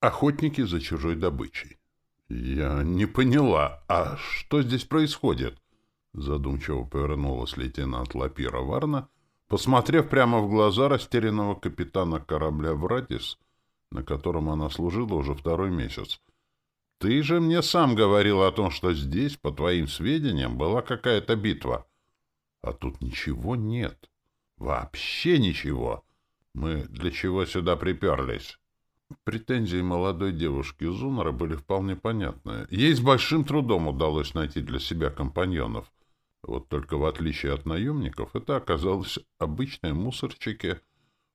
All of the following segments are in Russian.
Охотники за чужой добычей. «Я не поняла, а что здесь происходит?» Задумчиво повернулась лейтенант Лапира Варна, посмотрев прямо в глаза растерянного капитана корабля «Вратис», на котором она служила уже второй месяц. «Ты же мне сам говорил о том, что здесь, по твоим сведениям, была какая-то битва. А тут ничего нет. Вообще ничего. Мы для чего сюда приперлись?» Претензии молодой девушки Зунара были вполне понятны. Ей с большим трудом удалось найти для себя компаньонов. Вот только в отличие от наемников, это оказалось обычные мусорчики,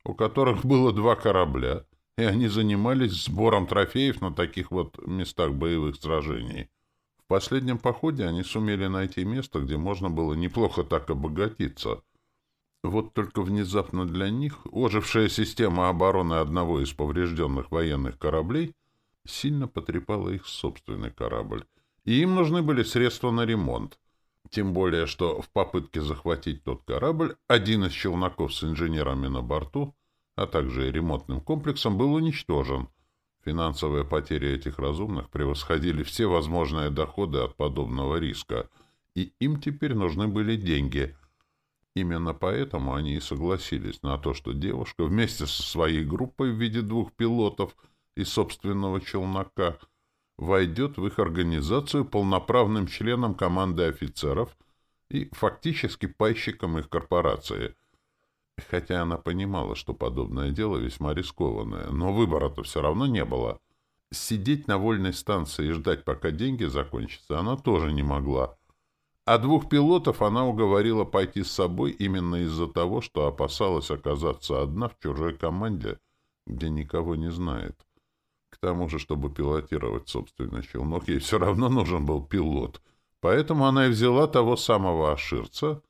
у которых было два корабля, и они занимались сбором трофеев на таких вот местах боевых сражений. В последнем походе они сумели найти место, где можно было неплохо так обогатиться — вот только внезапно для них ожившая система обороны одного из поврежденных военных кораблей сильно потрепала их собственный корабль, и им нужны были средства на ремонт. Тем более, что в попытке захватить тот корабль один из челноков с инженерами на борту, а также ремонтным комплексом, был уничтожен. Финансовые потери этих разумных превосходили все возможные доходы от подобного риска, и им теперь нужны были деньги — Именно поэтому они и согласились на то, что девушка вместе со своей группой в виде двух пилотов и собственного челнока войдет в их организацию полноправным членом команды офицеров и фактически пайщиком их корпорации. Хотя она понимала, что подобное дело весьма рискованное, но выбора-то все равно не было. Сидеть на вольной станции и ждать, пока деньги закончатся, она тоже не могла — а двух пилотов она уговорила пойти с собой именно из-за того, что опасалась оказаться одна в чужой команде, где никого не знает. К тому же, чтобы пилотировать собственный челнок, ей все равно нужен был пилот. Поэтому она и взяла того самого Аширца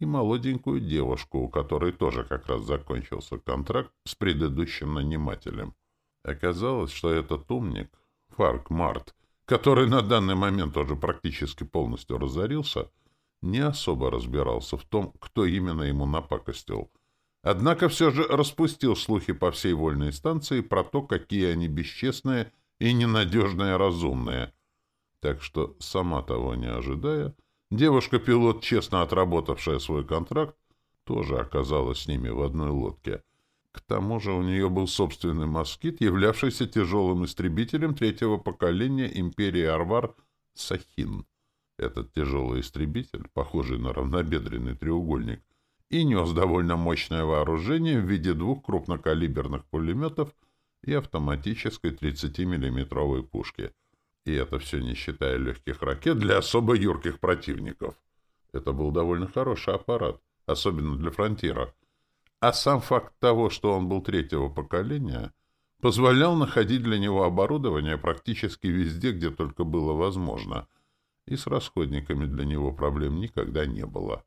и молоденькую девушку, у которой тоже как раз закончился контракт с предыдущим нанимателем. Оказалось, что этот умник, Фарк Март, который на данный момент уже практически полностью разорился, не особо разбирался в том, кто именно ему напакостил. Однако все же распустил слухи по всей вольной станции про то, какие они бесчестные и ненадежные разумные. Так что, сама того не ожидая, девушка-пилот, честно отработавшая свой контракт, тоже оказалась с ними в одной лодке — к тому же у нее был собственный москит, являвшийся тяжелым истребителем третьего поколения империи Арвар Сахин. Этот тяжелый истребитель, похожий на равнобедренный треугольник, и нес довольно мощное вооружение в виде двух крупнокалиберных пулеметов и автоматической 30-миллиметровой пушки. И это все не считая легких ракет для особо юрких противников. Это был довольно хороший аппарат, особенно для фронтира — а сам факт того, что он был третьего поколения, позволял находить для него оборудование практически везде, где только было возможно, и с расходниками для него проблем никогда не было.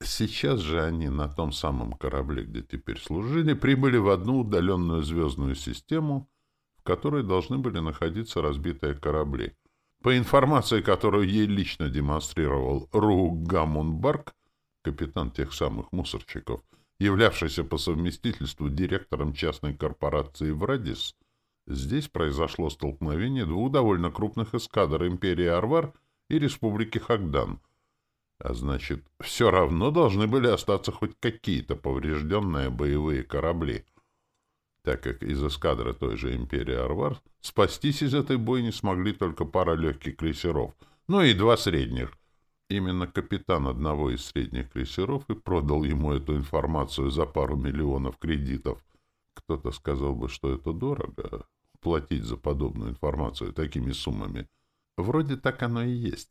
Сейчас же они на том самом корабле, где теперь служили, прибыли в одну удаленную звездную систему, в которой должны были находиться разбитые корабли. По информации, которую ей лично демонстрировал Рук Гаммунбарк, капитан тех самых мусорчиков, являвшийся по совместительству директором частной корпорации «Врадис», здесь произошло столкновение двух довольно крупных эскадр империи Арвар и республики Хагдан. А значит, все равно должны были остаться хоть какие-то поврежденные боевые корабли, так как из эскадры той же империи Арвар спастись из этой бойни смогли только пара легких крейсеров, ну и два средних — Именно капитан одного из средних крейсеров и продал ему эту информацию за пару миллионов кредитов. Кто-то сказал бы, что это дорого, платить за подобную информацию такими суммами. Вроде так оно и есть.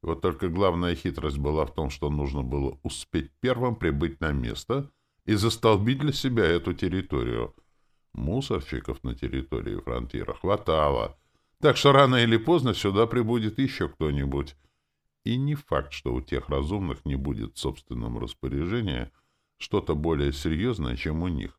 Вот только главная хитрость была в том, что нужно было успеть первым прибыть на место и застолбить для себя эту территорию. Мусорщиков на территории фронтира хватало, так что рано или поздно сюда прибудет еще кто-нибудь. И не факт, что у тех разумных не будет в собственном распоряжении что-то более серьезное, чем у них.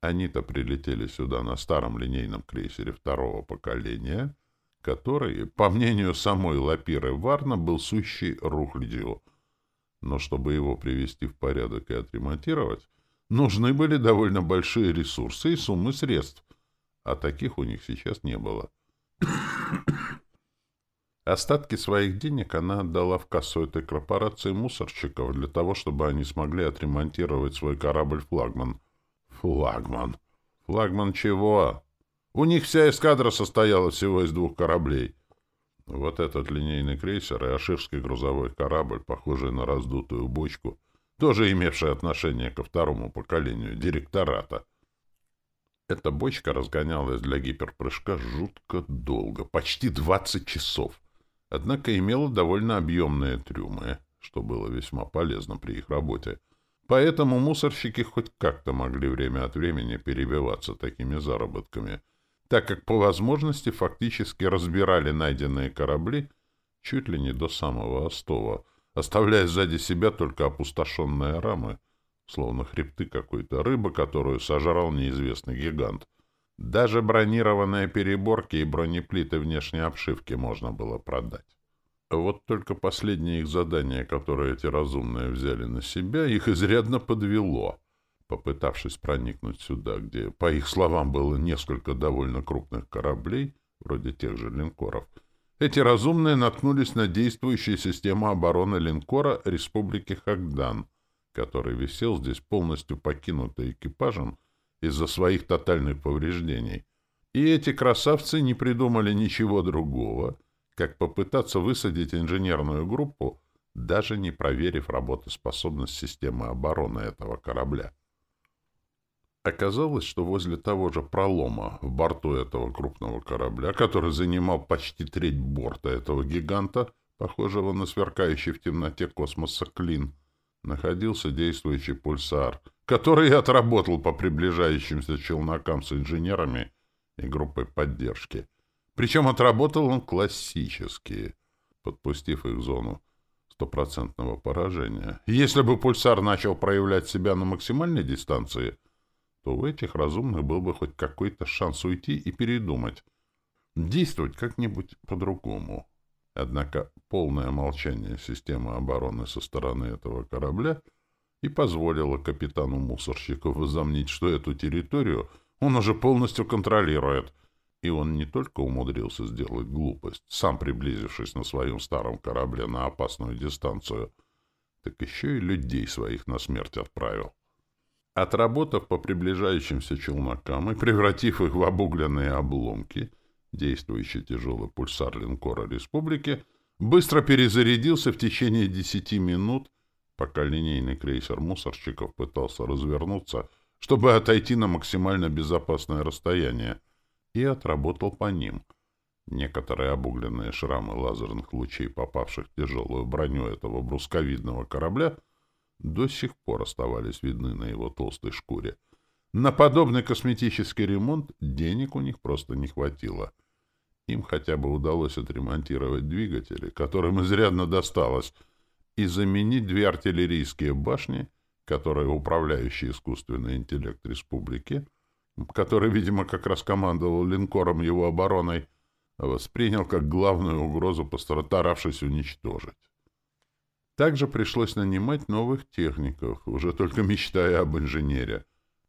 Они-то прилетели сюда на старом линейном крейсере второго поколения, который, по мнению самой Лапиры Варна, был сущий рухлядью. Но чтобы его привести в порядок и отремонтировать, нужны были довольно большие ресурсы и суммы средств. а таких у них сейчас не было. Остатки своих денег она отдала в кассу этой корпорации мусорщиков для того, чтобы они смогли отремонтировать свой корабль-флагман. Флагман. Флагман чего? У них вся эскадра состояла всего из двух кораблей. Вот этот линейный крейсер и аширский грузовой корабль, похожий на раздутую бочку, тоже имевший отношение ко второму поколению директората. Эта бочка разгонялась для гиперпрыжка жутко долго, почти 20 часов однако имела довольно объемные трюмы, что было весьма полезно при их работе. Поэтому мусорщики хоть как-то могли время от времени перебиваться такими заработками, так как по возможности фактически разбирали найденные корабли чуть ли не до самого остова, оставляя сзади себя только опустошенные рамы, словно хребты какой-то рыбы, которую сожрал неизвестный гигант — даже бронированные переборки и бронеплиты внешней обшивки можно было продать. Вот только последнее их задание, которое эти разумные взяли на себя, их изрядно подвело. Попытавшись проникнуть сюда, где, по их словам, было несколько довольно крупных кораблей, вроде тех же линкоров, эти разумные наткнулись на действующую систему обороны линкора Республики Хагдан, который висел здесь полностью покинутый экипажем из-за своих тотальных повреждений. И эти красавцы не придумали ничего другого, как попытаться высадить инженерную группу, даже не проверив работоспособность системы обороны этого корабля. Оказалось, что возле того же пролома в борту этого крупного корабля, который занимал почти треть борта этого гиганта, похожего на сверкающий в темноте космоса клин, находился действующий пульсар — который отработал по приближающимся челнокам с инженерами и группой поддержки. Причем отработал он классически, подпустив их в зону стопроцентного поражения. Если бы пульсар начал проявлять себя на максимальной дистанции, то у этих разумных был бы хоть какой-то шанс уйти и передумать, действовать как-нибудь по-другому. Однако полное молчание системы обороны со стороны этого корабля — и позволила капитану мусорщиков возомнить, что эту территорию он уже полностью контролирует. И он не только умудрился сделать глупость, сам приблизившись на своем старом корабле на опасную дистанцию, так еще и людей своих на смерть отправил. Отработав по приближающимся челнокам и превратив их в обугленные обломки, действующий тяжелый пульсар линкора «Республики» быстро перезарядился в течение десяти минут пока линейный крейсер мусорщиков пытался развернуться, чтобы отойти на максимально безопасное расстояние, и отработал по ним. Некоторые обугленные шрамы лазерных лучей, попавших в тяжелую броню этого брусковидного корабля, до сих пор оставались видны на его толстой шкуре. На подобный косметический ремонт денег у них просто не хватило. Им хотя бы удалось отремонтировать двигатели, которым изрядно досталось — и заменить две артиллерийские башни, которые управляющий искусственный интеллект республики, который, видимо, как раз командовал линкором его обороной, воспринял как главную угрозу, постаравшись уничтожить. Также пришлось нанимать новых техников, уже только мечтая об инженере.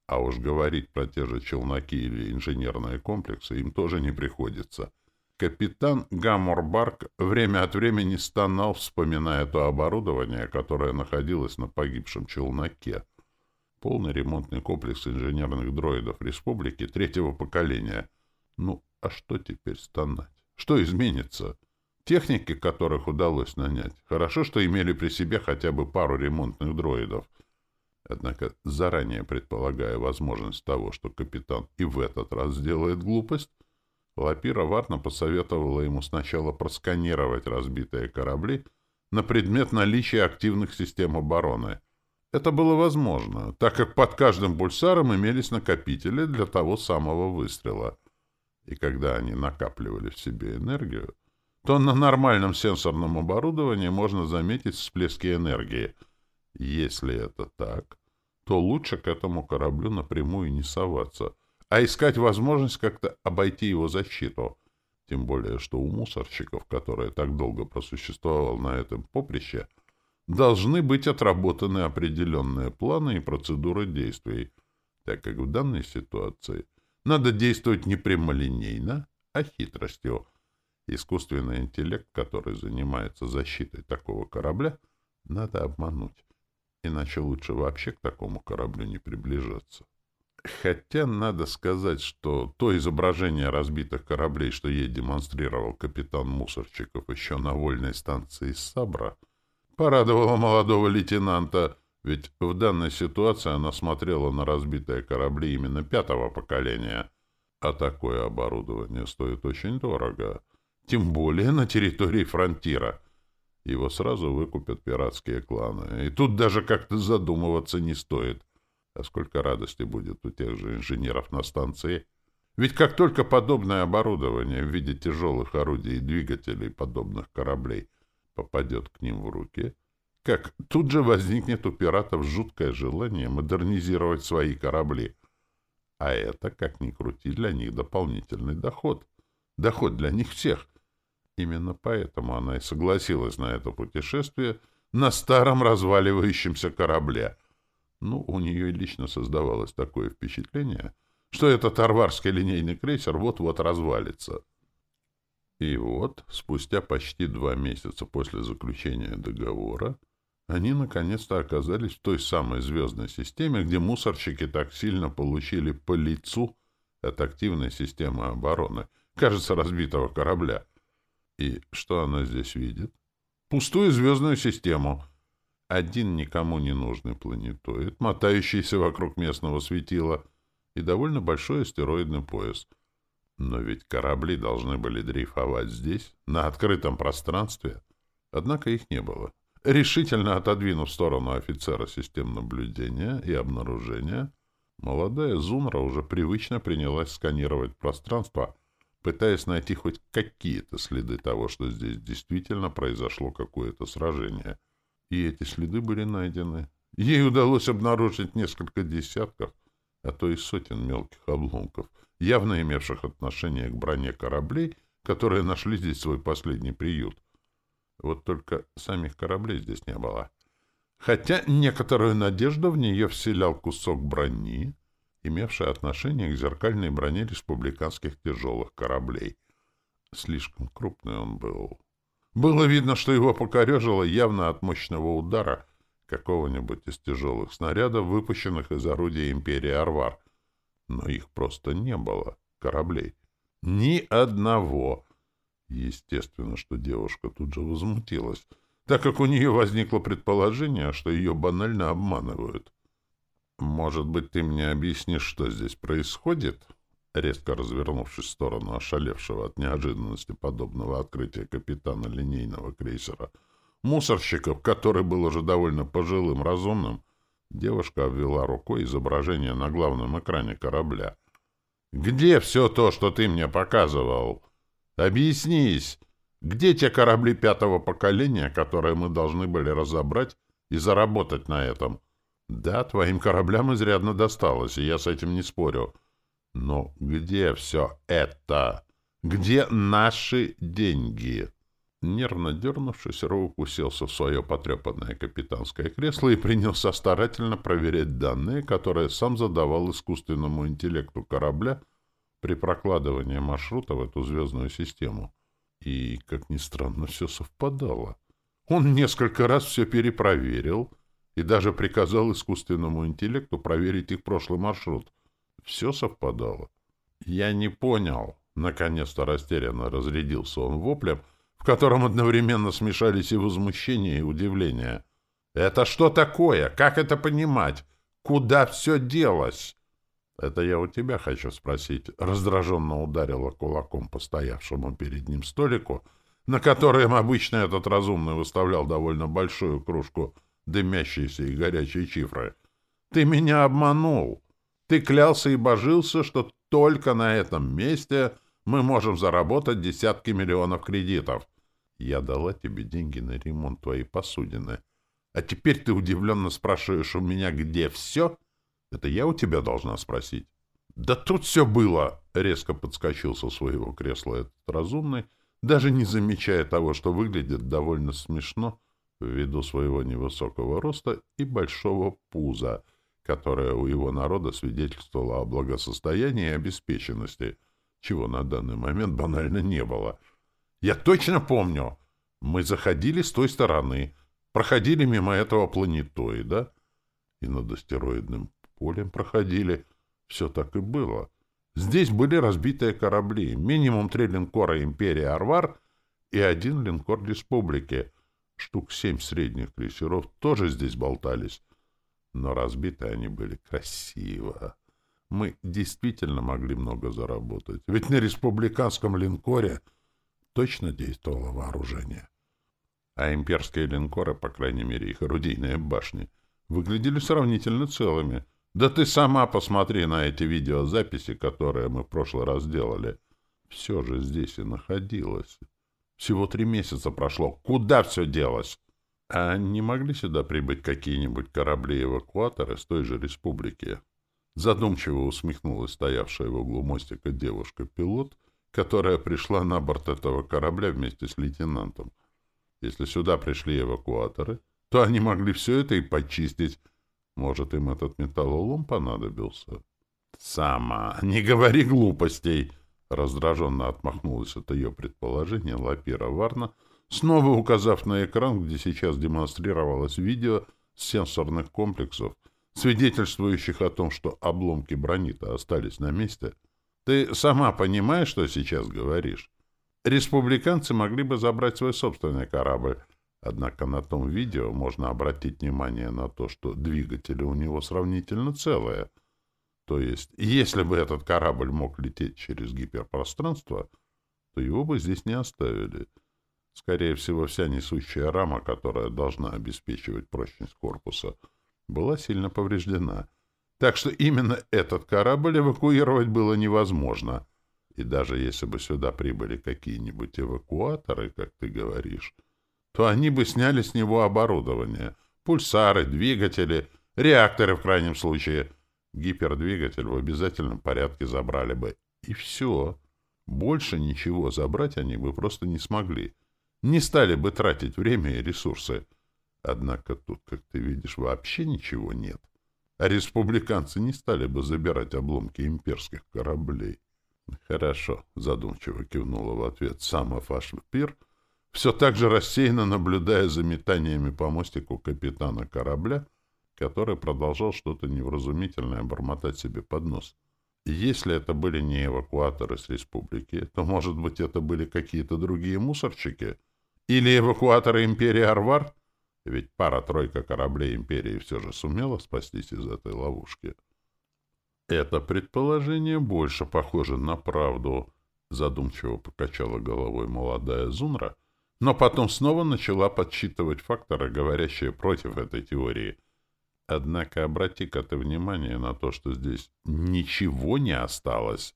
А уж говорить про те же челноки или инженерные комплексы им тоже не приходится. Капитан Гамморбарк время от времени стонал, вспоминая то оборудование, которое находилось на погибшем челноке. Полный ремонтный комплекс инженерных дроидов республики третьего поколения. Ну, а что теперь стонать? Что изменится? Техники, которых удалось нанять, хорошо, что имели при себе хотя бы пару ремонтных дроидов. Однако, заранее предполагая возможность того, что капитан и в этот раз сделает глупость, Лапира Варна посоветовала ему сначала просканировать разбитые корабли на предмет наличия активных систем обороны. Это было возможно, так как под каждым пульсаром имелись накопители для того самого выстрела. И когда они накапливали в себе энергию, то на нормальном сенсорном оборудовании можно заметить всплески энергии. Если это так, то лучше к этому кораблю напрямую не соваться — а искать возможность как-то обойти его защиту. Тем более, что у мусорщиков, которые так долго просуществовал на этом поприще, должны быть отработаны определенные планы и процедуры действий, так как в данной ситуации надо действовать не прямолинейно, а хитростью. Искусственный интеллект, который занимается защитой такого корабля, надо обмануть. Иначе лучше вообще к такому кораблю не приближаться. Хотя надо сказать, что то изображение разбитых кораблей, что ей демонстрировал капитан Мусорчиков еще на вольной станции Сабра, порадовало молодого лейтенанта, ведь в данной ситуации она смотрела на разбитые корабли именно пятого поколения, а такое оборудование стоит очень дорого, тем более на территории фронтира. Его сразу выкупят пиратские кланы, и тут даже как-то задумываться не стоит. А сколько радости будет у тех же инженеров на станции. Ведь как только подобное оборудование в виде тяжелых орудий и двигателей подобных кораблей попадет к ним в руки, как тут же возникнет у пиратов жуткое желание модернизировать свои корабли. А это, как ни крути, для них дополнительный доход. Доход для них всех. Именно поэтому она и согласилась на это путешествие на старом разваливающемся корабле — ну, у нее лично создавалось такое впечатление, что этот арварский линейный крейсер вот-вот развалится. И вот, спустя почти два месяца после заключения договора, они наконец-то оказались в той самой звездной системе, где мусорщики так сильно получили по лицу от активной системы обороны, кажется, разбитого корабля. И что она здесь видит? Пустую звездную систему — один никому не нужный планетоид, мотающийся вокруг местного светила, и довольно большой астероидный пояс. Но ведь корабли должны были дрейфовать здесь, на открытом пространстве. Однако их не было. Решительно отодвинув в сторону офицера систем наблюдения и обнаружения, молодая Зунра уже привычно принялась сканировать пространство, пытаясь найти хоть какие-то следы того, что здесь действительно произошло какое-то сражение — и эти следы были найдены. Ей удалось обнаружить несколько десятков, а то и сотен мелких обломков, явно имевших отношение к броне кораблей, которые нашли здесь свой последний приют. Вот только самих кораблей здесь не было. Хотя некоторую надежду в нее вселял кусок брони, имевший отношение к зеркальной броне республиканских тяжелых кораблей. Слишком крупный он был. Было видно, что его покорежило явно от мощного удара какого-нибудь из тяжелых снарядов, выпущенных из орудия империи Арвар. Но их просто не было, кораблей. Ни одного. Естественно, что девушка тут же возмутилась, так как у нее возникло предположение, что ее банально обманывают. «Может быть, ты мне объяснишь, что здесь происходит?» Резко развернувшись в сторону ошалевшего от неожиданности подобного открытия капитана линейного крейсера, мусорщиков, который был уже довольно пожилым разумным, девушка обвела рукой изображение на главном экране корабля. «Где все то, что ты мне показывал? Объяснись, где те корабли пятого поколения, которые мы должны были разобрать и заработать на этом? Да, твоим кораблям изрядно досталось, и я с этим не спорю». Но где все это? Где наши деньги? Нервно дернувшись, Роук уселся в свое потрепанное капитанское кресло и принялся старательно проверять данные, которые сам задавал искусственному интеллекту корабля при прокладывании маршрута в эту звездную систему. И, как ни странно, все совпадало. Он несколько раз все перепроверил и даже приказал искусственному интеллекту проверить их прошлый маршрут — все совпадало. Я не понял. Наконец-то растерянно разрядился он воплем, в котором одновременно смешались и возмущение, и удивление. «Это что такое? Как это понимать? Куда все делось?» «Это я у тебя хочу спросить», — раздраженно ударила кулаком по стоявшему перед ним столику, на котором обычно этот разумный выставлял довольно большую кружку дымящейся и горячей чифры. «Ты меня обманул!» Ты клялся и божился, что только на этом месте мы можем заработать десятки миллионов кредитов. Я дала тебе деньги на ремонт твоей посудины. А теперь ты удивленно спрашиваешь у меня, где все? Это я у тебя должна спросить. Да тут все было! Резко подскочил со своего кресла этот разумный, даже не замечая того, что выглядит довольно смешно ввиду своего невысокого роста и большого пуза — которая у его народа свидетельствовала о благосостоянии и обеспеченности, чего на данный момент банально не было. Я точно помню, мы заходили с той стороны, проходили мимо этого планетоида и над астероидным полем проходили. Все так и было. Здесь были разбитые корабли, минимум три линкора «Империи Арвар» и один линкор «Республики». Штук семь средних крейсеров тоже здесь болтались. Но разбиты они были красиво. Мы действительно могли много заработать. Ведь на республиканском линкоре точно действовало вооружение. А имперские линкоры, по крайней мере их орудийные башни, выглядели сравнительно целыми — да ты сама посмотри на эти видеозаписи, которые мы в прошлый раз делали. Все же здесь и находилось. Всего три месяца прошло. Куда все делось? А не могли сюда прибыть какие-нибудь корабли-эвакуаторы с той же республики? Задумчиво усмехнулась стоявшая в углу мостика девушка-пилот, которая пришла на борт этого корабля вместе с лейтенантом. Если сюда пришли эвакуаторы, то они могли все это и почистить, может, им этот металлолом понадобился? «Сама! Не говори глупостей!» Раздраженно отмахнулась от ее предположения Лапира Варна, снова указав на экран, где сейчас демонстрировалось видео с сенсорных комплексов, свидетельствующих о том, что обломки бронита остались на месте. «Ты сама понимаешь, что сейчас говоришь? Республиканцы могли бы забрать свой собственный корабль, Однако на том видео можно обратить внимание на то, что двигатели у него сравнительно целые. То есть, если бы этот корабль мог лететь через гиперпространство, то его бы здесь не оставили. Скорее всего, вся несущая рама, которая должна обеспечивать прочность корпуса, была сильно повреждена. Так что именно этот корабль эвакуировать было невозможно. И даже если бы сюда прибыли какие-нибудь эвакуаторы, как ты говоришь, то они бы сняли с него оборудование. Пульсары, двигатели, реакторы в крайнем случае. Гипердвигатель в обязательном порядке забрали бы. И все. Больше ничего забрать они бы просто не смогли. Не стали бы тратить время и ресурсы. Однако тут, как ты видишь, вообще ничего нет. А республиканцы не стали бы забирать обломки имперских кораблей. Хорошо, задумчиво кивнула в ответ сама Фашпир — все так же рассеянно наблюдая за метаниями по мостику капитана корабля, который продолжал что-то невразумительное бормотать себе под нос. если это были не эвакуаторы с республики, то, может быть, это были какие-то другие мусорчики? Или эвакуаторы империи Арвар? Ведь пара-тройка кораблей империи все же сумела спастись из этой ловушки. Это предположение больше похоже на правду, задумчиво покачала головой молодая Зунра — но потом снова начала подсчитывать факторы, говорящие против этой теории. Однако обрати-ка ты внимание на то, что здесь ничего не осталось.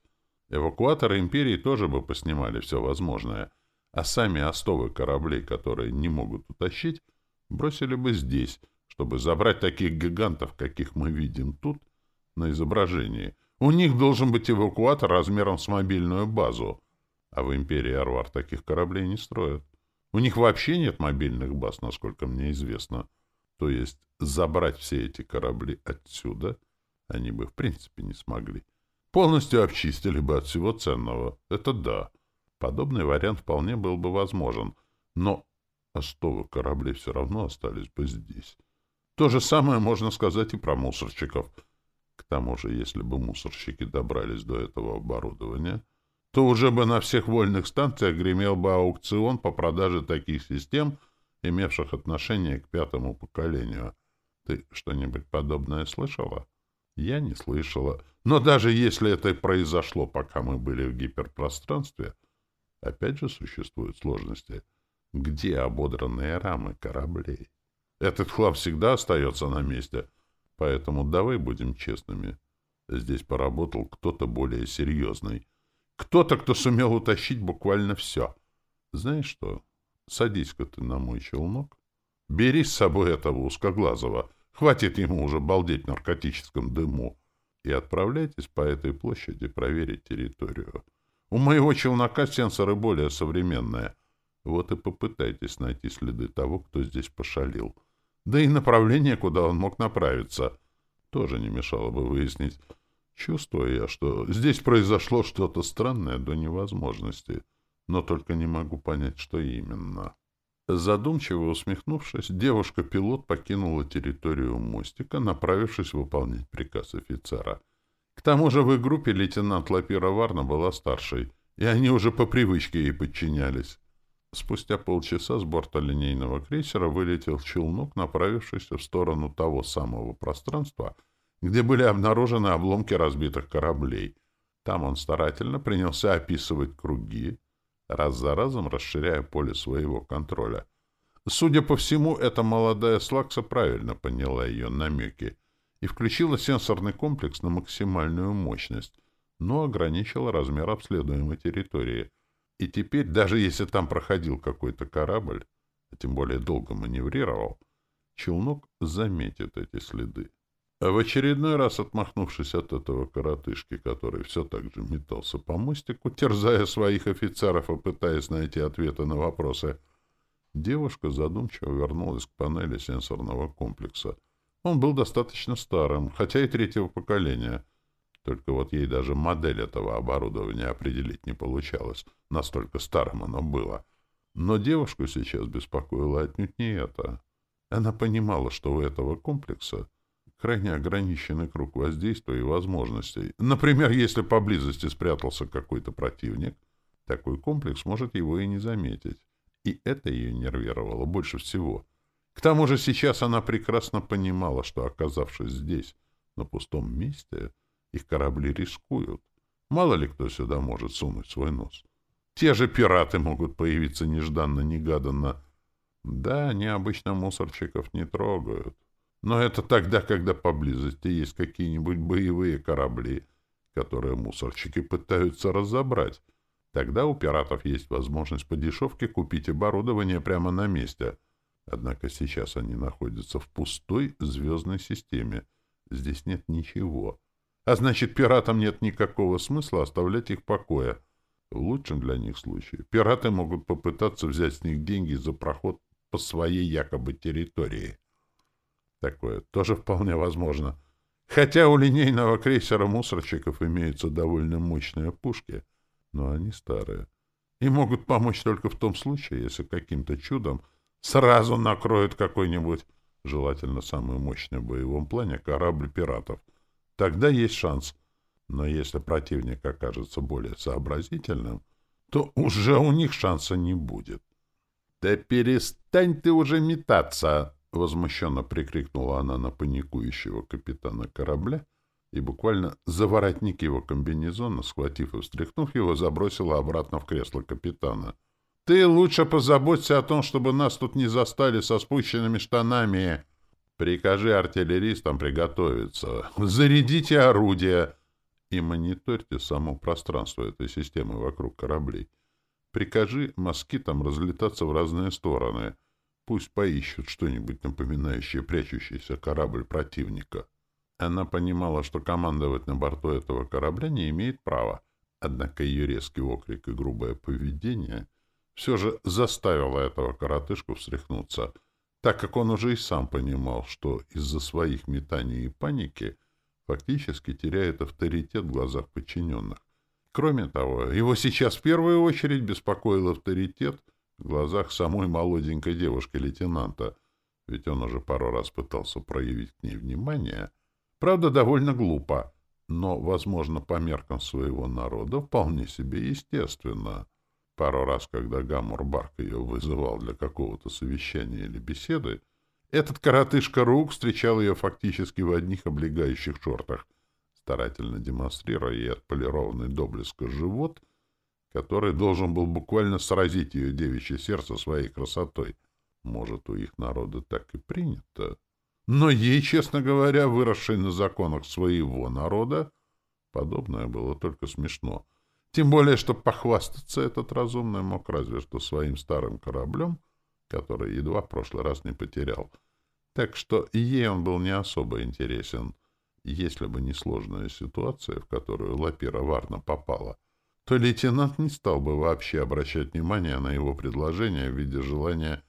Эвакуаторы империи тоже бы поснимали все возможное, а сами остовы кораблей, которые не могут утащить, бросили бы здесь, чтобы забрать таких гигантов, каких мы видим тут, на изображении. У них должен быть эвакуатор размером с мобильную базу, а в империи Арвар таких кораблей не строят. У них вообще нет мобильных баз, насколько мне известно. То есть забрать все эти корабли отсюда они бы в принципе не смогли. Полностью обчистили бы от всего ценного. Это да. Подобный вариант вполне был бы возможен. Но остовы кораблей все равно остались бы здесь. То же самое можно сказать и про мусорщиков. К тому же, если бы мусорщики добрались до этого оборудования, то уже бы на всех вольных станциях гремел бы аукцион по продаже таких систем, имевших отношение к пятому поколению. Ты что-нибудь подобное слышала? Я не слышала. Но даже если это произошло, пока мы были в гиперпространстве, опять же существуют сложности. Где ободранные рамы кораблей? Этот хлам всегда остается на месте, поэтому давай будем честными. Здесь поработал кто-то более серьезный — кто-то, кто сумел утащить буквально все. Знаешь что? Садись-ка ты на мой челнок. Бери с собой этого узкоглазого. Хватит ему уже балдеть в наркотическом дыму. И отправляйтесь по этой площади проверить территорию. У моего челнока сенсоры более современные. Вот и попытайтесь найти следы того, кто здесь пошалил. Да и направление, куда он мог направиться. тоже не мешало бы выяснить. Чувствую я, что здесь произошло что-то странное до невозможности, но только не могу понять, что именно. Задумчиво усмехнувшись, девушка-пилот покинула территорию мостика, направившись выполнять приказ офицера. К тому же в их группе лейтенант Лапира Варна была старшей, и они уже по привычке ей подчинялись. Спустя полчаса с борта линейного крейсера вылетел челнок, направившийся в сторону того самого пространства, где были обнаружены обломки разбитых кораблей. Там он старательно принялся описывать круги, раз за разом расширяя поле своего контроля. Судя по всему, эта молодая Слакса правильно поняла ее намеки и включила сенсорный комплекс на максимальную мощность, но ограничила размер обследуемой территории — и теперь, даже если там проходил какой-то корабль, а тем более долго маневрировал, челнок заметит эти следы. А в очередной раз, отмахнувшись от этого коротышки, который все так же метался по мостику, терзая своих офицеров и пытаясь найти ответы на вопросы, девушка задумчиво вернулась к панели сенсорного комплекса. Он был достаточно старым, хотя и третьего поколения — только вот ей даже модель этого оборудования определить не получалось. Настолько старым оно было. Но девушку сейчас беспокоило отнюдь не это. Она понимала, что у этого комплекса крайне ограниченный круг воздействия и возможностей. Например, если поблизости спрятался какой-то противник, такой комплекс может его и не заметить. И это ее нервировало больше всего. К тому же сейчас она прекрасно понимала, что, оказавшись здесь, на пустом месте, их корабли рискуют. Мало ли кто сюда может сунуть свой нос. Те же пираты могут появиться нежданно-негаданно. Да, они обычно мусорчиков не трогают. Но это тогда, когда поблизости есть какие-нибудь боевые корабли, которые мусорчики пытаются разобрать. Тогда у пиратов есть возможность по дешевке купить оборудование прямо на месте. Однако сейчас они находятся в пустой звездной системе. Здесь нет ничего. А значит, пиратам нет никакого смысла оставлять их в покое. В лучшем для них случае пираты могут попытаться взять с них деньги за проход по своей якобы территории. Такое тоже вполне возможно. Хотя у линейного крейсера мусорщиков имеются довольно мощные пушки, но они старые и могут помочь только в том случае, если каким-то чудом сразу накроют какой-нибудь, желательно самый мощный в боевом плане, корабль пиратов — Тогда есть шанс. Но если противник окажется более сообразительным, то уже у них шанса не будет. — Да перестань ты уже метаться! — возмущенно прикрикнула она на паникующего капитана корабля и буквально за воротник его комбинезона, схватив и встряхнув его, забросила обратно в кресло капитана. — Ты лучше позаботься о том, чтобы нас тут не застали со спущенными штанами! — Прикажи артиллеристам приготовиться. Зарядите орудия и мониторьте само пространство этой системы вокруг кораблей. Прикажи москитам разлетаться в разные стороны. Пусть поищут что-нибудь напоминающее прячущийся корабль противника. Она понимала, что командовать на борту этого корабля не имеет права, однако ее резкий окрик и грубое поведение все же заставило этого коротышку встряхнуться — так как он уже и сам понимал, что из-за своих метаний и паники фактически теряет авторитет в глазах подчиненных. Кроме того, его сейчас в первую очередь беспокоил авторитет в глазах самой молоденькой девушки-лейтенанта, ведь он уже пару раз пытался проявить к ней внимание, правда, довольно глупо, но, возможно, по меркам своего народа вполне себе естественно. Пару раз, когда Гаммур Барк ее вызывал для какого-то совещания или беседы, этот коротышка Рук встречал ее фактически в одних облегающих шортах, старательно демонстрируя ей отполированный до блеска живот, который должен был буквально сразить ее девичье сердце своей красотой. Может, у их народа так и принято. Но ей, честно говоря, выросшей на законах своего народа, подобное было только смешно — тем более, что похвастаться этот разумный мог разве что своим старым кораблем, который едва в прошлый раз не потерял. Так что ей он был не особо интересен. Если бы не сложная ситуация, в которую Лапира Варна попала, то лейтенант не стал бы вообще обращать внимание на его предложение в виде желания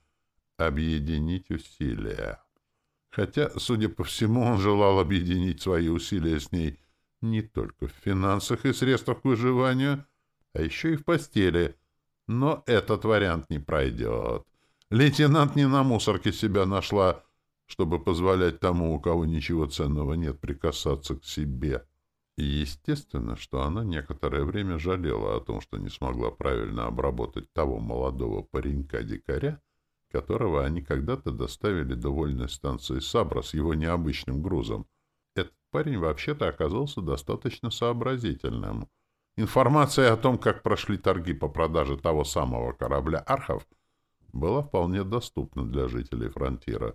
объединить усилия. Хотя, судя по всему, он желал объединить свои усилия с ней не только в финансах и средствах к выживанию, а еще и в постели. Но этот вариант не пройдет. Лейтенант не на мусорке себя нашла, чтобы позволять тому, у кого ничего ценного нет, прикасаться к себе. И естественно, что она некоторое время жалела о том, что не смогла правильно обработать того молодого паренька-дикаря, которого они когда-то доставили до вольной станции Сабра с его необычным грузом. Парень вообще-то оказался достаточно сообразительным. Информация о том, как прошли торги по продаже того самого корабля «Архов», была вполне доступна для жителей фронтира.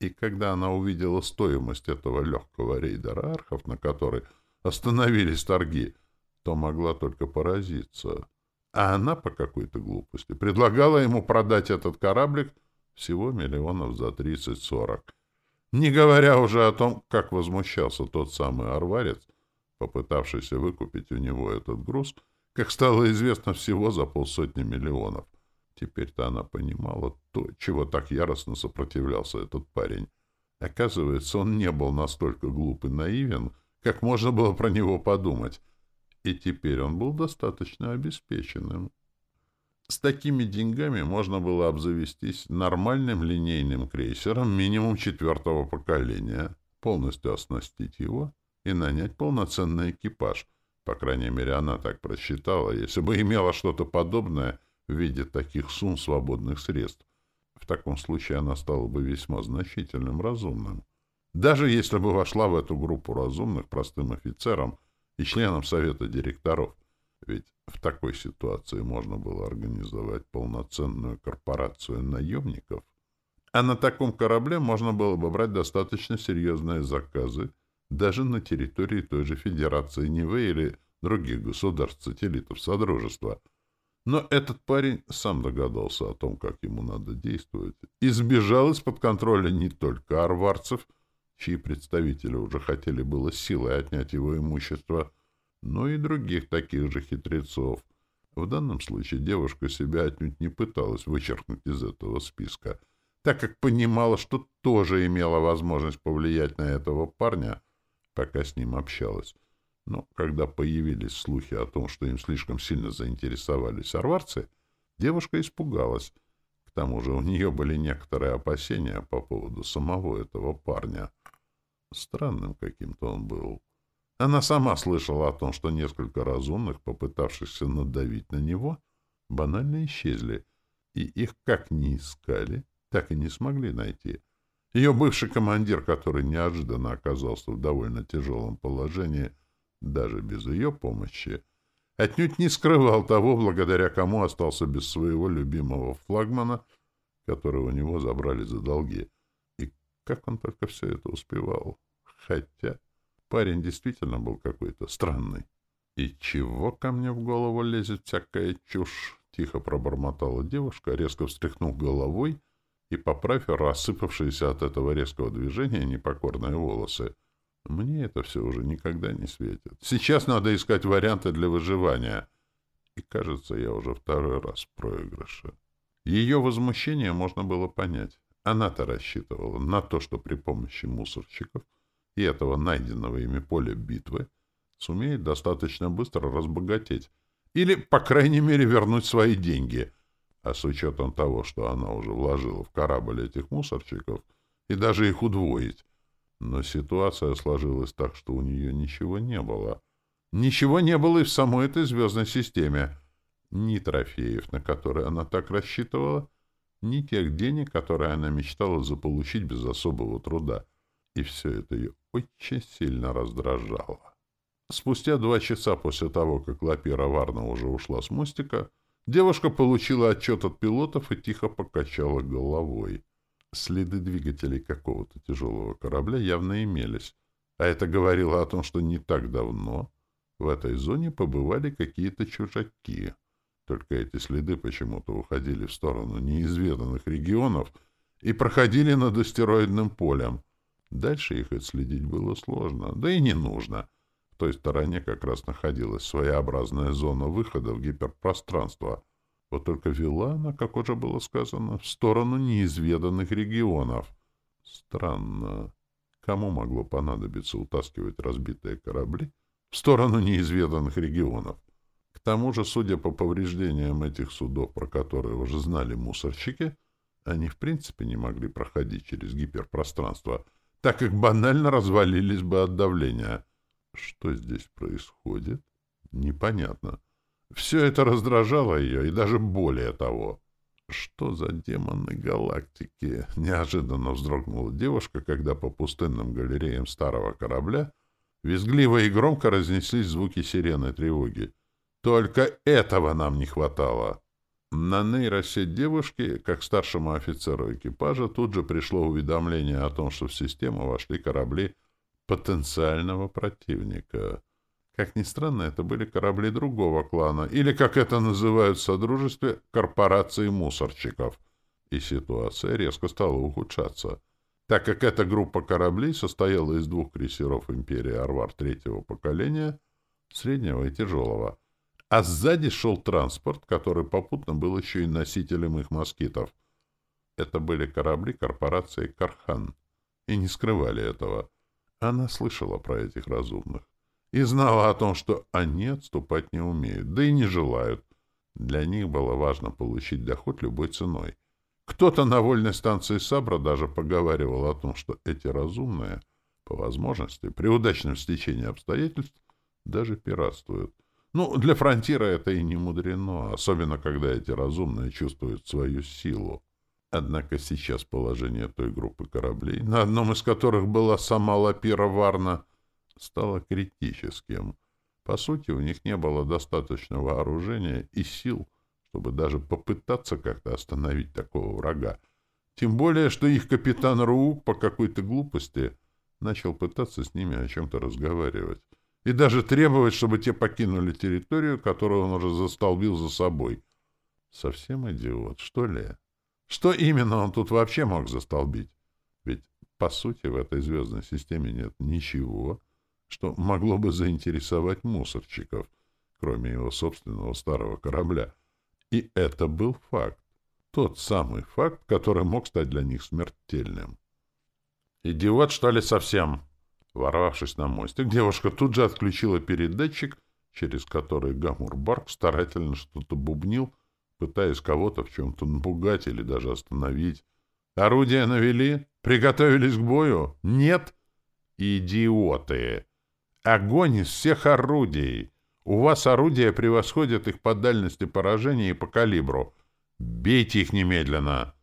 И когда она увидела стоимость этого легкого рейдера «Архов», на который остановились торги, то могла только поразиться. А она по какой-то глупости предлагала ему продать этот кораблик всего миллионов за 30-40. Не говоря уже о том, как возмущался тот самый арварец, попытавшийся выкупить у него этот груз, как стало известно всего за полсотни миллионов. Теперь-то она понимала то, чего так яростно сопротивлялся этот парень. Оказывается, он не был настолько глуп и наивен, как можно было про него подумать. И теперь он был достаточно обеспеченным. С такими деньгами можно было обзавестись нормальным линейным крейсером минимум четвертого поколения, полностью оснастить его и нанять полноценный экипаж. По крайней мере, она так просчитала, если бы имела что-то подобное в виде таких сумм свободных средств. В таком случае она стала бы весьма значительным разумным. Даже если бы вошла в эту группу разумных простым офицером и членом совета директоров, ведь в такой ситуации можно было организовать полноценную корпорацию наемников, а на таком корабле можно было бы брать достаточно серьезные заказы даже на территории той же Федерации Нивы или других государств-сателлитов Содружества. Но этот парень сам догадался о том, как ему надо действовать, и сбежал из-под контроля не только арварцев, чьи представители уже хотели было силой отнять его имущество, но и других таких же хитрецов. В данном случае девушка себя отнюдь не пыталась вычеркнуть из этого списка, так как понимала, что тоже имела возможность повлиять на этого парня, пока с ним общалась. Но когда появились слухи о том, что им слишком сильно заинтересовались арварцы, девушка испугалась. К тому же у нее были некоторые опасения по поводу самого этого парня. Странным каким-то он был. Она сама слышала о том, что несколько разумных, попытавшихся надавить на него, банально исчезли, и их как ни искали, так и не смогли найти. Ее бывший командир, который неожиданно оказался в довольно тяжелом положении, даже без ее помощи, отнюдь не скрывал того, благодаря кому остался без своего любимого флагмана, которого у него забрали за долги. И как он только все это успевал. Хотя парень действительно был какой-то странный. «И чего ко мне в голову лезет всякая чушь?» — тихо пробормотала девушка, резко встряхнув головой и поправив рассыпавшиеся от этого резкого движения непокорные волосы. «Мне это все уже никогда не светит. Сейчас надо искать варианты для выживания. И, кажется, я уже второй раз в проигрыше». Ее возмущение можно было понять. Она-то рассчитывала на то, что при помощи мусорщиков и этого найденного ими поля битвы сумеет достаточно быстро разбогатеть или, по крайней мере, вернуть свои деньги. А с учетом того, что она уже вложила в корабль этих мусорщиков, и даже их удвоить. Но ситуация сложилась так, что у нее ничего не было. Ничего не было и в самой этой звездной системе. Ни трофеев, на которые она так рассчитывала, ни тех денег, которые она мечтала заполучить без особого труда. И все это ее очень сильно раздражало. Спустя два часа после того, как Лапира Варна уже ушла с мостика, девушка получила отчет от пилотов и тихо покачала головой. Следы двигателей какого-то тяжелого корабля явно имелись, а это говорило о том, что не так давно в этой зоне побывали какие-то чужаки. Только эти следы почему-то уходили в сторону неизведанных регионов и проходили над астероидным полем — Дальше их отследить было сложно, да и не нужно. В той стороне как раз находилась своеобразная зона выхода в гиперпространство. Вот только вела она, как уже было сказано, в сторону неизведанных регионов. Странно. Кому могло понадобиться утаскивать разбитые корабли в сторону неизведанных регионов? К тому же, судя по повреждениям этих судов, про которые уже знали мусорщики, они в принципе не могли проходить через гиперпространство, так как банально развалились бы от давления. Что здесь происходит? Непонятно. Все это раздражало ее, и даже более того. «Что за демоны галактики?» — неожиданно вздрогнула девушка, когда по пустынным галереям старого корабля визгливо и громко разнеслись звуки сирены тревоги. «Только этого нам не хватало!» На нейросеть девушки, как старшему офицеру экипажа, тут же пришло уведомление о том, что в систему вошли корабли потенциального противника — как ни странно, это были корабли другого клана, или, как это называют в Содружестве, корпорации мусорщиков. И ситуация резко стала ухудшаться, так как эта группа кораблей состояла из двух крейсеров империи Арвар третьего поколения, среднего и тяжелого, а сзади шел транспорт, который попутно был еще и носителем их москитов. Это были корабли корпорации Кархан, и не скрывали этого. Она слышала про этих разумных и знала о том, что они отступать не умеют, да и не желают. Для них было важно получить доход любой ценой. Кто-то на вольной станции Сабра даже поговаривал о том, что эти разумные, по возможности, при удачном стечении обстоятельств, даже пиратствуют. Ну, для фронтира это и не мудрено, особенно когда эти разумные чувствуют свою силу. Однако сейчас положение той группы кораблей, на одном из которых была сама Лапира Варна, стало критическим. По сути, у них не было достаточного вооружения и сил, чтобы даже попытаться как-то остановить такого врага. Тем более, что их капитан Руук по какой-то глупости начал пытаться с ними о чем-то разговаривать. И даже требовать, чтобы те покинули территорию, которую он уже застолбил за собой. Совсем идиот, что ли? Что именно он тут вообще мог застолбить? Ведь, по сути, в этой звездной системе нет ничего, что могло бы заинтересовать мусорщиков, кроме его собственного старого корабля. И это был факт. Тот самый факт, который мог стать для них смертельным. «Идиот, что ли, совсем?» Ворвавшись на мостик, девушка тут же отключила передатчик, через который Гамур Барк старательно что-то бубнил, пытаясь кого-то в чем-то напугать или даже остановить. «Орудия навели? Приготовились к бою? Нет? Идиоты!» Огонь из всех орудий. У вас орудия превосходят их по дальности поражения и по калибру. Бейте их немедленно.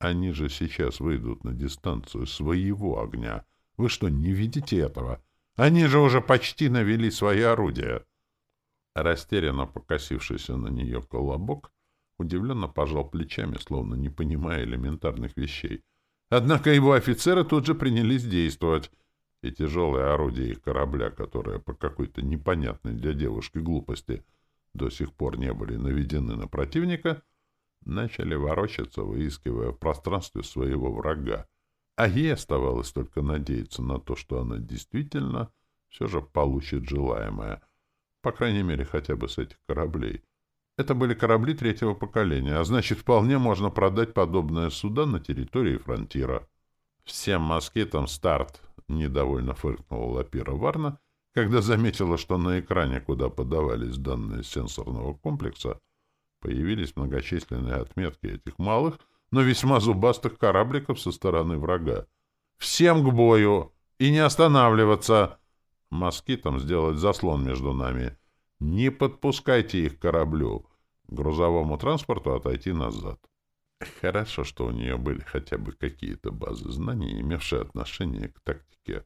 Они же сейчас выйдут на дистанцию своего огня. Вы что, не видите этого? Они же уже почти навели свои орудия. Растерянно покосившийся на нее колобок удивленно пожал плечами, словно не понимая элементарных вещей. Однако его офицеры тут же принялись действовать — и тяжелые орудия их корабля, которые по какой-то непонятной для девушки глупости до сих пор не были наведены на противника, начали ворочаться, выискивая в пространстве своего врага. А ей оставалось только надеяться на то, что она действительно все же получит желаемое. По крайней мере, хотя бы с этих кораблей. Это были корабли третьего поколения, а значит, вполне можно продать подобные суда на территории фронтира. Всем москитам старт! — недовольно фыркнула Лапира Варна, когда заметила, что на экране, куда подавались данные сенсорного комплекса, появились многочисленные отметки этих малых, но весьма зубастых корабликов со стороны врага. «Всем к бою! И не останавливаться! Москитам сделать заслон между нами. Не подпускайте их к кораблю. Грузовому транспорту отойти назад». Хорошо, что у нее были хотя бы какие-то базы знаний, имевшие отношение к тактике.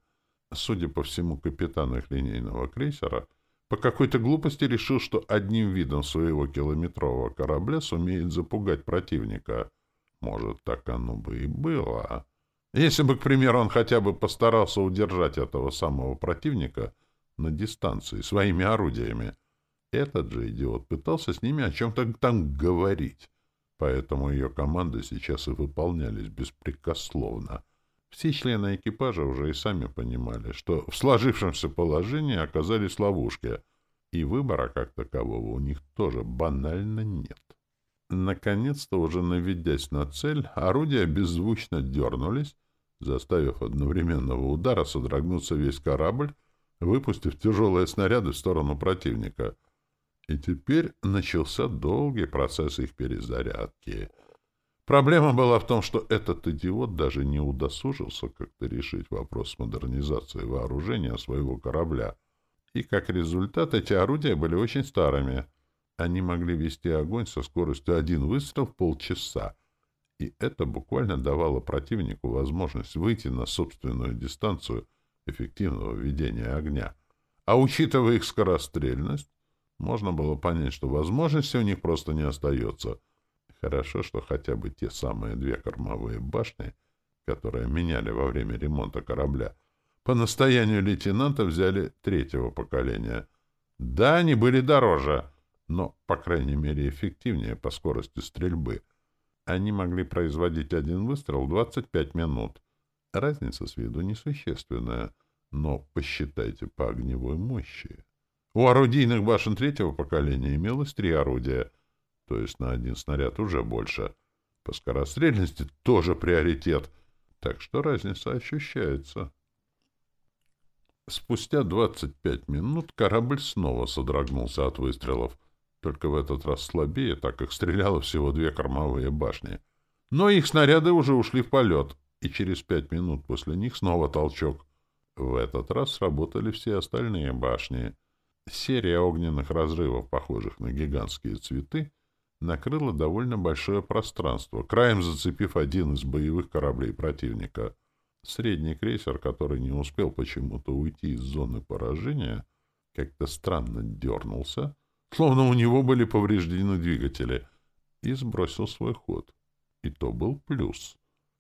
Судя по всему, капитан их линейного крейсера по какой-то глупости решил, что одним видом своего километрового корабля сумеет запугать противника. Может, так оно бы и было. Если бы, к примеру, он хотя бы постарался удержать этого самого противника на дистанции своими орудиями. Этот же идиот пытался с ними о чем-то там говорить поэтому ее команды сейчас и выполнялись беспрекословно. Все члены экипажа уже и сами понимали, что в сложившемся положении оказались ловушки, и выбора как такового у них тоже банально нет. Наконец-то, уже наведясь на цель, орудия беззвучно дернулись, заставив одновременного удара содрогнуться весь корабль, выпустив тяжелые снаряды в сторону противника. И теперь начался долгий процесс их перезарядки. Проблема была в том, что этот идиот даже не удосужился как-то решить вопрос модернизации вооружения своего корабля. И как результат эти орудия были очень старыми. Они могли вести огонь со скоростью один выстрел в полчаса, и это буквально давало противнику возможность выйти на собственную дистанцию эффективного ведения огня. А учитывая их скорострельность, можно было понять, что возможности у них просто не остается. Хорошо, что хотя бы те самые две кормовые башни, которые меняли во время ремонта корабля, по настоянию лейтенанта взяли третьего поколения. Да, они были дороже, но, по крайней мере, эффективнее по скорости стрельбы. Они могли производить один выстрел в 25 минут. Разница с виду несущественная, но посчитайте по огневой мощи. У орудийных башен третьего поколения имелось три орудия, то есть на один снаряд уже больше. По скорострельности тоже приоритет, так что разница ощущается. Спустя 25 минут корабль снова содрогнулся от выстрелов — только в этот раз слабее, так как стреляло всего две кормовые башни. Но их снаряды уже ушли в полет, и через пять минут после них снова толчок. В этот раз сработали все остальные башни. Серия огненных разрывов, похожих на гигантские цветы, накрыла довольно большое пространство, краем зацепив один из боевых кораблей противника. Средний крейсер, который не успел почему-то уйти из зоны поражения, как-то странно дернулся, словно у него были повреждены двигатели, и сбросил свой ход. И то был плюс.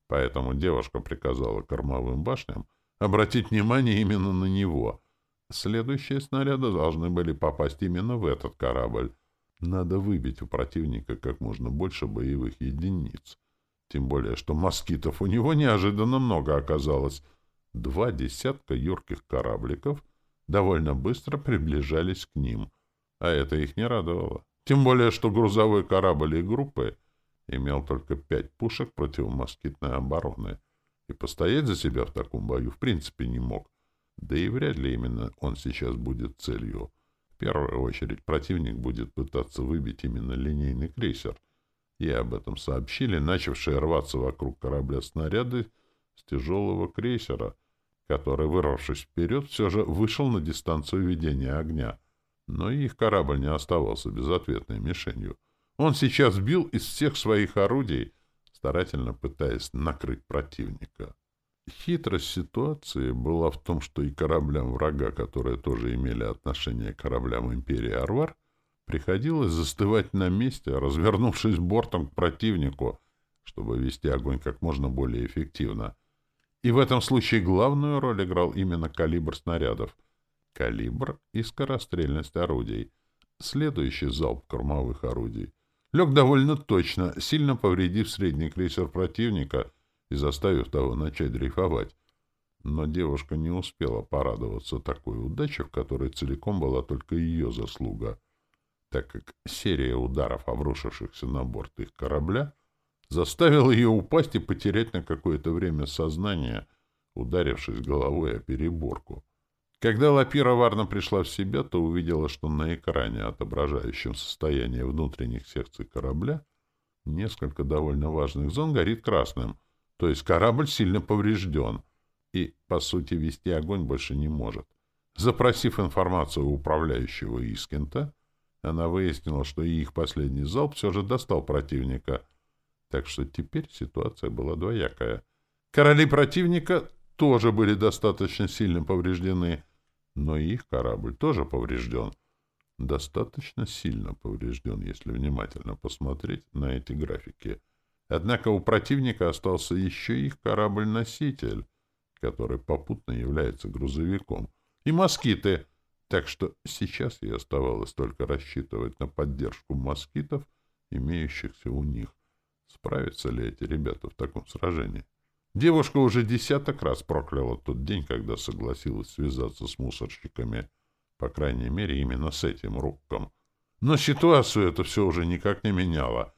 Поэтому девушка приказала кормовым башням обратить внимание именно на него. Следующие снаряды должны были попасть именно в этот корабль. Надо выбить у противника как можно больше боевых единиц. Тем более, что москитов у него неожиданно много оказалось. Два десятка юрких корабликов довольно быстро приближались к ним — а это их не радовало. Тем более, что грузовой корабль и группы имел только пять пушек противомоскитной обороны, и постоять за себя в таком бою в принципе не мог. Да и вряд ли именно он сейчас будет целью. В первую очередь противник будет пытаться выбить именно линейный крейсер. И об этом сообщили начавшие рваться вокруг корабля снаряды с тяжелого крейсера, который, вырвавшись вперед, все же вышел на дистанцию ведения огня. Но их корабль не оставался безответной мишенью. Он сейчас бил из всех своих орудий, старательно пытаясь накрыть противника. Хитрость ситуации была в том, что и кораблям врага, которые тоже имели отношение к кораблям империи Арвар, приходилось застывать на месте, развернувшись бортом к противнику, чтобы вести огонь как можно более эффективно. И в этом случае главную роль играл именно калибр снарядов — калибр и скорострельность орудий. Следующий залп кормовых орудий лег довольно точно, сильно повредив средний крейсер противника и заставив того начать дрейфовать. Но девушка не успела порадоваться такой удаче, в которой целиком была только ее заслуга, так как серия ударов, обрушившихся на борт их корабля, заставила ее упасть и потерять на какое-то время сознание, ударившись головой о переборку. Когда Лапира Варна пришла в себя, то увидела, что на экране, отображающем состояние внутренних секций корабля, несколько довольно важных зон горит красным, то есть корабль сильно поврежден и, по сути, вести огонь больше не может. Запросив информацию у управляющего Искента, она выяснила, что и их последний залп все же достал противника, так что теперь ситуация была двоякая. Короли противника тоже были достаточно сильно повреждены — но их корабль тоже поврежден. Достаточно сильно поврежден, если внимательно посмотреть на эти графики. Однако у противника остался еще их корабль-носитель, который попутно является грузовиком, и москиты, так что сейчас ей оставалось только рассчитывать на поддержку москитов, имеющихся у них. Справятся ли эти ребята в таком сражении? Девушка уже десяток раз прокляла тот день, когда согласилась связаться с мусорщиками, по крайней мере, именно с этим рукком. Но ситуацию это все уже никак не меняло.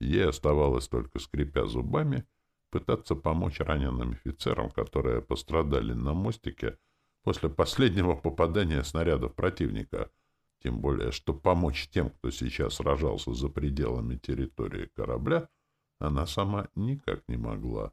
Ей оставалось только, скрипя зубами, пытаться помочь раненым офицерам, которые пострадали на мостике после последнего попадания снарядов противника. Тем более, что помочь тем, кто сейчас сражался за пределами территории корабля, она сама никак не могла.